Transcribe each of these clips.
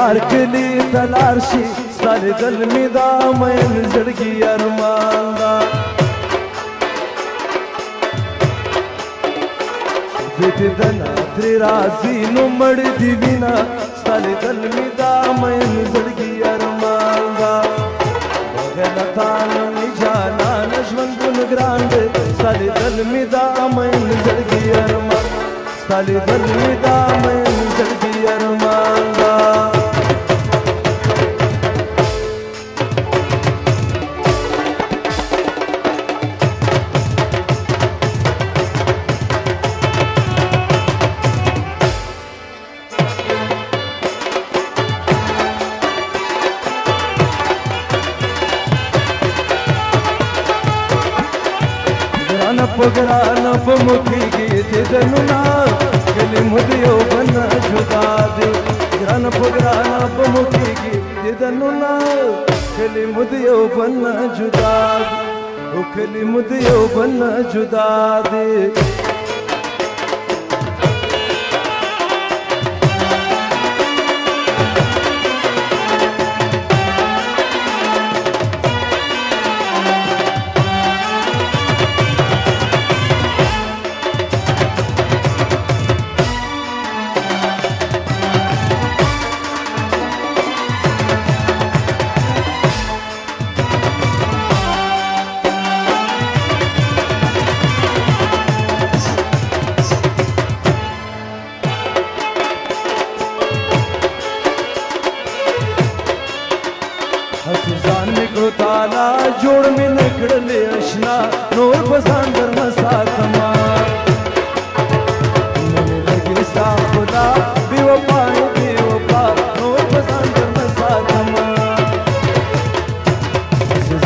یار کلی تلار شي ستاره دل می دا مېن زړګي ارمان دا دته دنا تر رازي نو مړ دی وینا ستاره دل می دا مېن زړګي ارمان دا مغل تان می جانا نشوند ګراند ستاره دل می دا مېن زړګي ارمان ستاره دل می دا مېن ली मूं जुदा जान पुग मुखी गीता फी मुन जुदा मुदियो भन جدا दे ذکر تعالی جوړ مې نکړلې آشنا نور په ځان در مساتما مې لګي ستا خدا بي وفا بي وفا نور په ځان در مساتما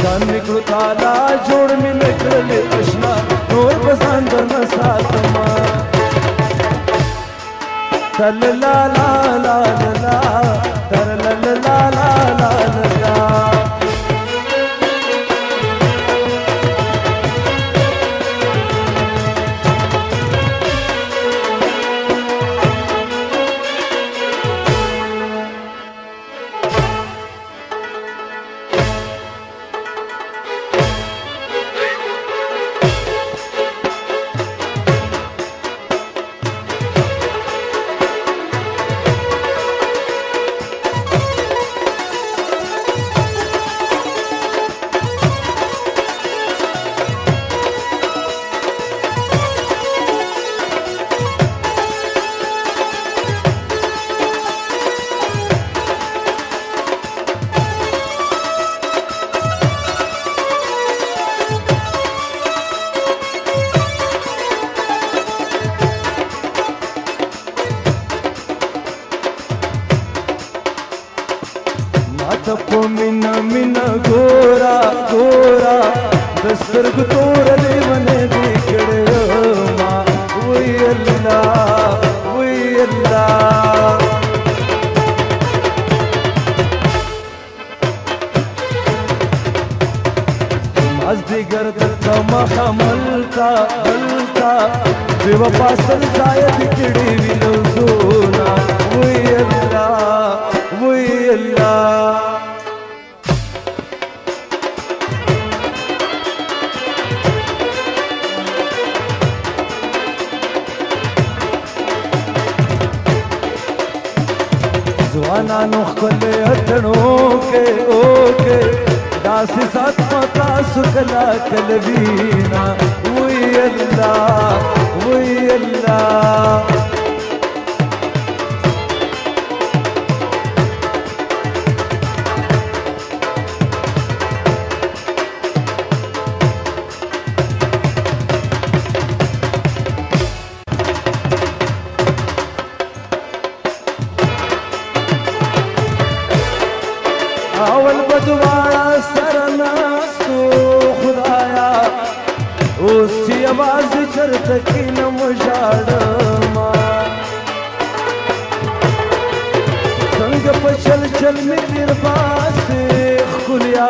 ځان ذکر تعالی جوړ مې نکړلې آشنا نور په ځان در مساتما تل لا لا لا لا ته په مینا مینا ګورا ګورا د سترګ تور دې باندې دې کړه ما وی الله وی الله مازدیګر د محمل تا دلتا دیو پاسن زاید کړي وینو زونا وی الله وی الله ನಾನು ಕೊಲೆಯತಣು ಓಕೆ ಓಕೆ ದಾಸಿ ಸಾತ್ಮಕ ಸುಖಲ ಕಲವೀನ ಉಯ್ಯಲ್ಲ ಉಯ್ಯಲ್ಲ اوس یواز چرته کې نه مژاړم څنګه په چل چل مې تیر پاسې خولیا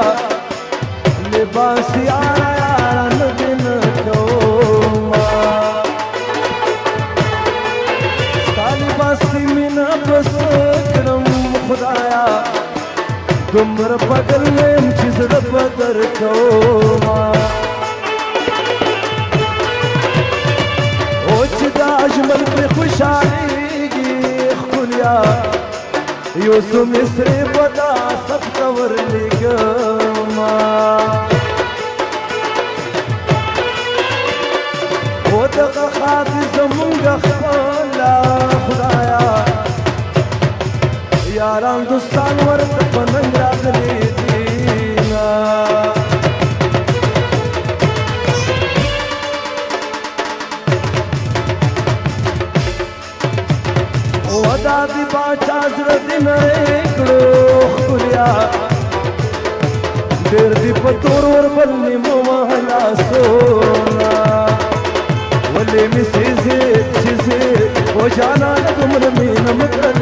لباس یارا یارا نه دین کوم طالباس مینا پس کرم خدایا دمر پدل یوسف مصری پتا سب کور لګما او دغه خاطر زمونږ خپل خدایا یاران دوستان شیر دی پتور ور بل نیمو محلا سونا ولی می سیزی چیزی او جانا تمر مینم کر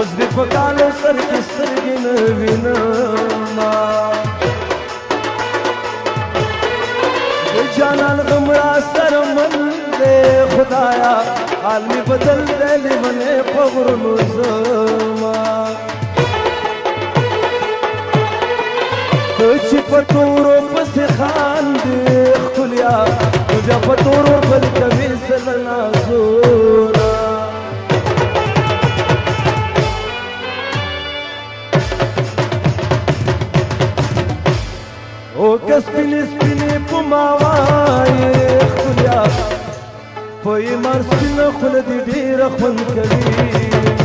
اوس دې په کالو سر کې سترګې نه وینم د جانان غم را سره من دې خدایا حال مې بدل دی منې په غرونو زما ته چې په تورو پسې خاندې ښکلیا نو بیا په تورو بل کوې زه له نازو وای مار سپینه خوله دې ډېره خوند کوي